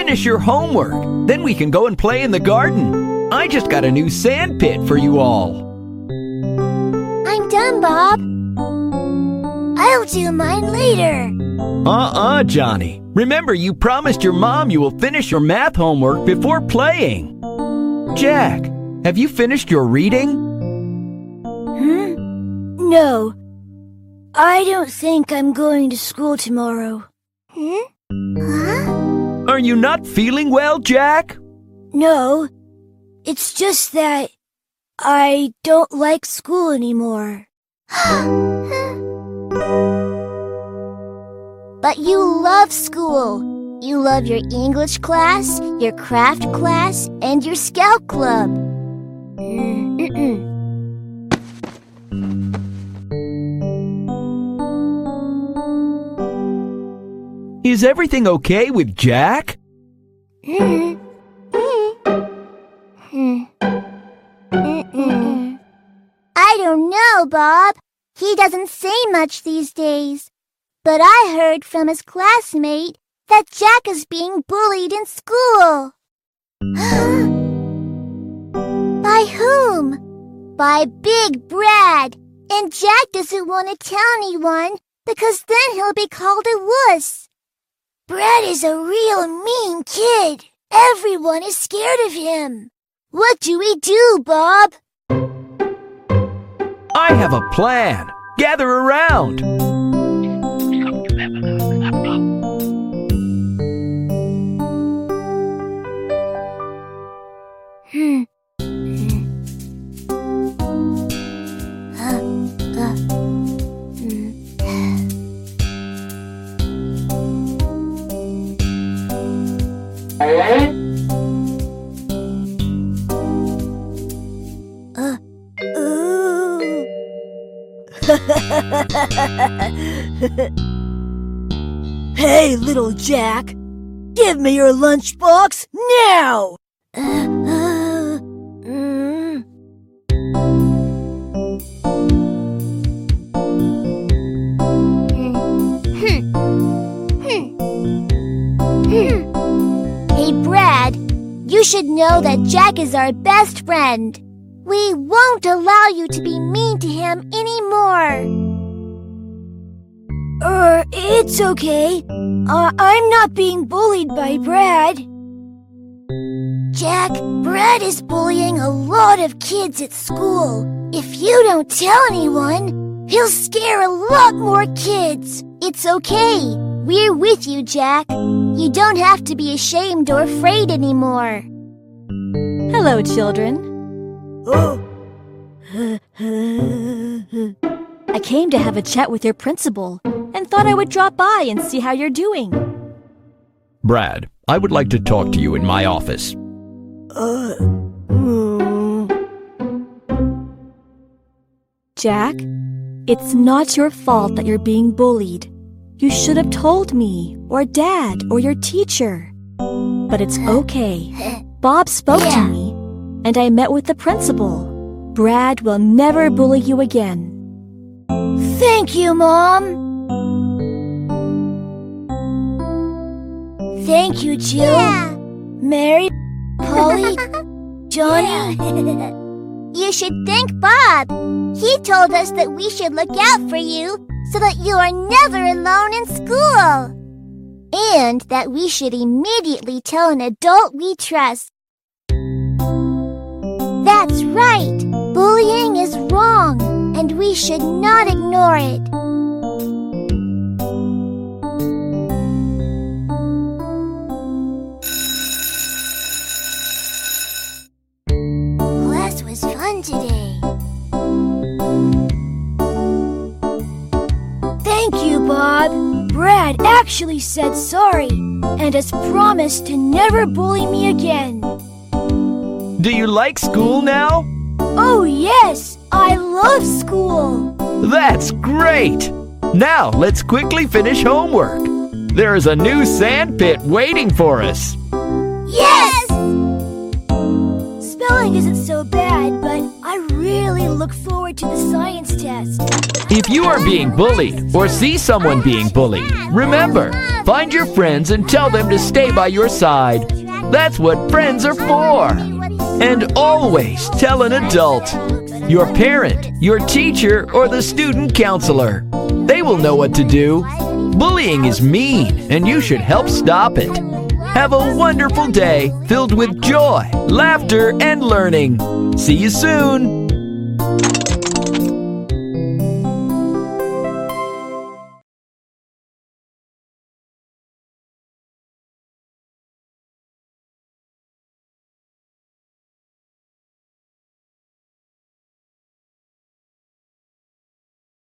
finish your homework. Then we can go and play in the garden. I just got a new sand pit for you all. I'm done, Bob. I'll do mine later. Uh-uh, Johnny. Remember, you promised your mom you will finish your math homework before playing. Jack, have you finished your reading? Hmm? No. I don't think I'm going to school tomorrow. Hmm? You not feeling well, Jack? No. It's just that I don't like school anymore. but you love school. You love your English class, your craft class, and your scout club. Mm-mm. Is everything okay with Jack? I don't know, Bob. He doesn't say much these days. But I heard from his classmate that Jack is being bullied in school. By whom? By Big Brad. And Jack doesn't want to tell anyone because then he'll be called a wuss. Brad is a real mean kid. Everyone is scared of him. What do we do, Bob? I have a plan. Gather around. Uh. Hey, little Jack! Give me your lunchbox now! Should know that Jack is our best friend. We won't allow you to be mean to him anymore. Er, it's okay. Uh, I'm not being bullied by Brad. Jack, Brad is bullying a lot of kids at school. If you don't tell anyone, he'll scare a lot more kids. It's okay. We're with you, Jack. You don't have to be ashamed or afraid anymore. Hello, children. Oh. I came to have a chat with your principal and thought I would drop by and see how you're doing. Brad, I would like to talk to you in my office. Uh, mm. Jack, it's not your fault that you're being bullied. You should have told me, or Dad, or your teacher. But it's okay. Bob spoke to me, and I met with the principal. Brad will never bully you again. Thank you, Mom. Thank you, Jill. Mary, Polly, Johnny. you should thank Bob. He told us that we should look out for you so that you are never alone in school. And that we should immediately tell an adult we trust. That's right. Bullying is wrong, and we should not ignore it. Class was fun today. Thank you, Bob. Brad actually said sorry and has promised to never bully me again. Do you like school now? Oh, yes! I love school! That's great! Now let's quickly finish homework. There is a new sand pit waiting for us. Yes! Spelling isn't so bad, but I really look forward to the science test. If you are being bullied or see someone being bullied, remember, find your friends and tell them to stay by your side. That's what friends are for. And always tell an adult, your parent, your teacher, or the student counselor. They will know what to do. Bullying is mean, and you should help stop it. Have a wonderful day filled with joy, laughter, and learning. See you soon.